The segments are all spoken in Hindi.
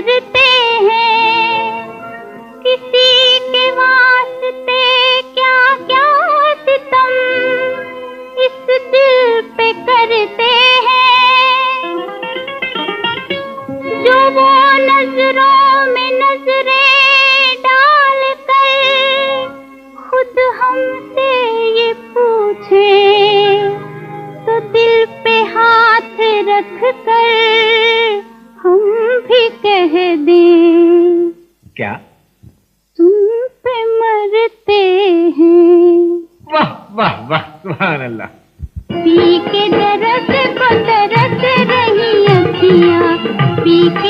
करते हैं। किसी के वास्ते क्या क्या सितम इस दिल पे करते हैं। जो वो नज़रों में नजरे डाल कर खुद हमसे ये पूछे तो दिल पे हाथ रख कर कह दे। क्या? तुम पे मरते हैं। वाह वाह वाह सुभान अल्लाह पी के दर्द को दर्द रही अखियाँ पी के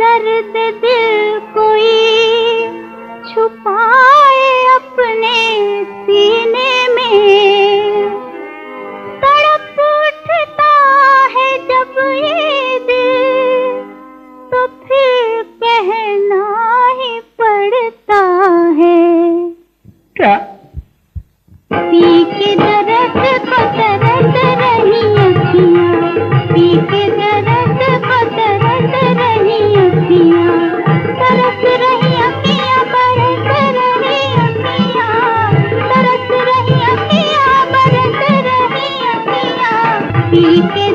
दर्द दिल कोई छुपाए अपने सीने में। उठता है जब ये दिल तो फिर कहना ही पड़ता है। क्या? पीते